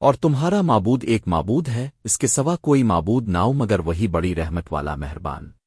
اور تمہارا معبود ایک معبود ہے، اس کے سوا کوئی معبود ناؤ مگر وہی بڑی رحمت والا مہربان۔